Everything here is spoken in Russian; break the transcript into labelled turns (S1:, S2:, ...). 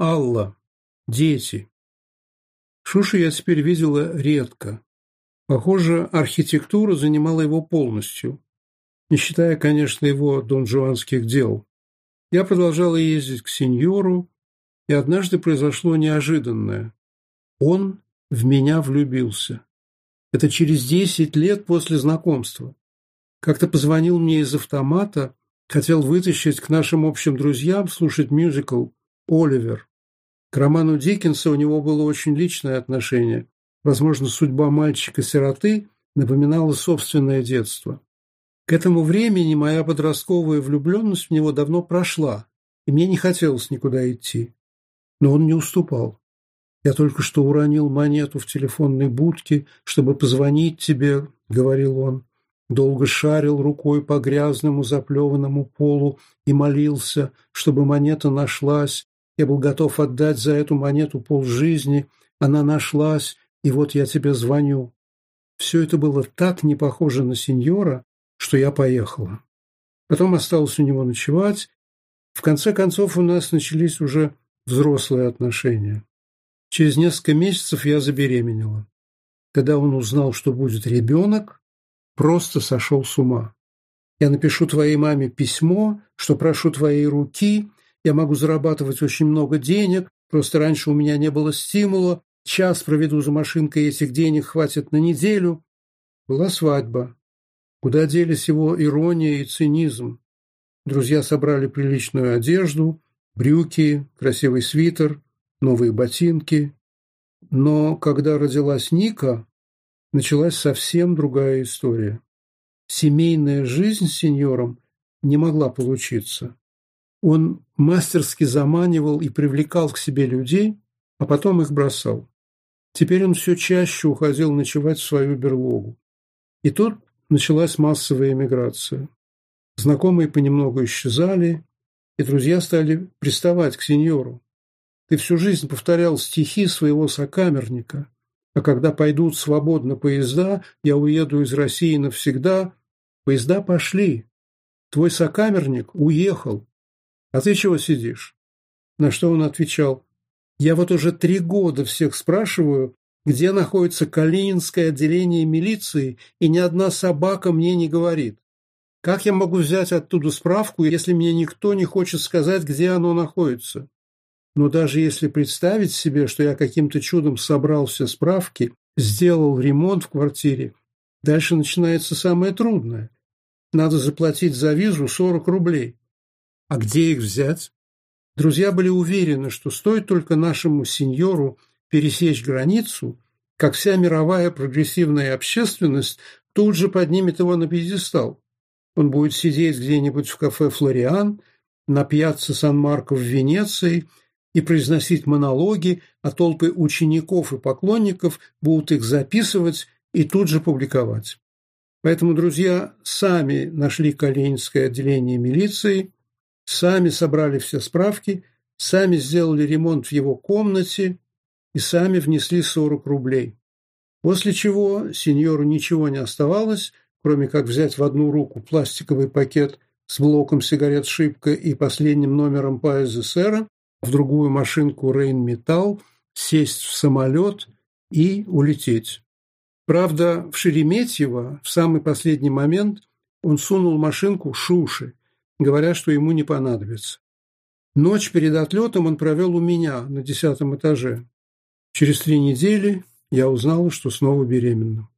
S1: Алла, дети. Шушу я теперь видела редко. Похоже, архитектура занимала его полностью, не считая, конечно, его донжуанских дел. Я продолжала ездить к сеньору, и однажды произошло неожиданное. Он в меня влюбился. Это через десять лет после знакомства. Как-то позвонил мне из автомата, хотел вытащить к нашим общим друзьям слушать мюзикл «Оливер». К роману Диккенса у него было очень личное отношение. Возможно, судьба мальчика-сироты напоминала собственное детство. К этому времени моя подростковая влюбленность в него давно прошла, и мне не хотелось никуда идти. Но он не уступал. «Я только что уронил монету в телефонной будке, чтобы позвонить тебе», — говорил он. Долго шарил рукой по грязному заплеванному полу и молился, чтобы монета нашлась, я был готов отдать за эту монету полжизни. Она нашлась, и вот я тебе звоню. Все это было так не похоже на сеньора, что я поехала. Потом осталось у него ночевать. В конце концов у нас начались уже взрослые отношения. Через несколько месяцев я забеременела. Когда он узнал, что будет ребенок, просто сошел с ума. Я напишу твоей маме письмо, что прошу твоей руки, я могу зарабатывать очень много денег, просто раньше у меня не было стимула, час проведу за машинкой, этих денег хватит на неделю. Была свадьба. Куда делись его ирония и цинизм? Друзья собрали приличную одежду, брюки, красивый свитер, новые ботинки. Но когда родилась Ника, началась совсем другая история. Семейная жизнь с сеньором не могла получиться. Он мастерски заманивал и привлекал к себе людей, а потом их бросал. Теперь он все чаще уходил ночевать в свою берлогу. И тут началась массовая эмиграция. Знакомые понемногу исчезали, и друзья стали приставать к сеньору. Ты всю жизнь повторял стихи своего сокамерника, а когда пойдут свободно поезда, я уеду из России навсегда. Поезда пошли. Твой сокамерник уехал, «А ты чего сидишь?» На что он отвечал, «Я вот уже три года всех спрашиваю, где находится Калининское отделение милиции, и ни одна собака мне не говорит. Как я могу взять оттуда справку, если мне никто не хочет сказать, где оно находится? Но даже если представить себе, что я каким-то чудом собрал все справки, сделал ремонт в квартире, дальше начинается самое трудное. Надо заплатить за визу 40 рублей. А где их взять? Друзья были уверены, что стоит только нашему сеньору пересечь границу, как вся мировая прогрессивная общественность тут же поднимет его на пьедестал. Он будет сидеть где-нибудь в кафе «Флориан», напьяться Сан-Марко в Венеции и произносить монологи, а толпы учеников и поклонников будут их записывать и тут же публиковать. Поэтому друзья сами нашли Калининское отделение милиции – сами собрали все справки, сами сделали ремонт в его комнате и сами внесли 40 рублей. После чего сеньору ничего не оставалось, кроме как взять в одну руку пластиковый пакет с блоком сигарет «Шибко» и последним номером «Поэзы в другую машинку «Рейн Металл», сесть в самолет и улететь. Правда, в Шереметьево в самый последний момент он сунул машинку Шуши, говоря, что ему не понадобится. Ночь перед отлетом он провел у меня на десятом этаже. Через три недели я узнала, что снова беременна.